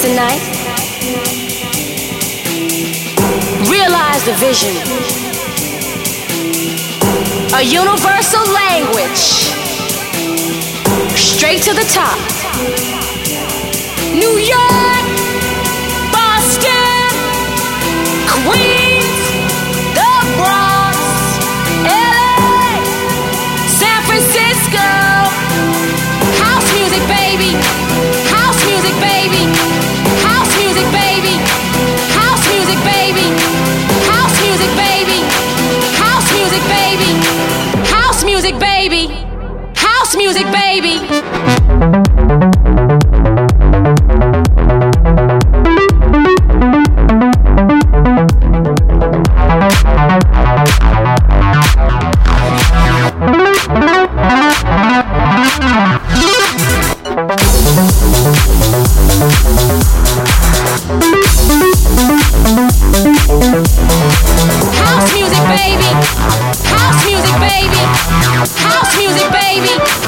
tonight. Realize the vision. A universal language. Straight to the top. New York! House music, baby. House music, baby. House music, baby. House music, baby.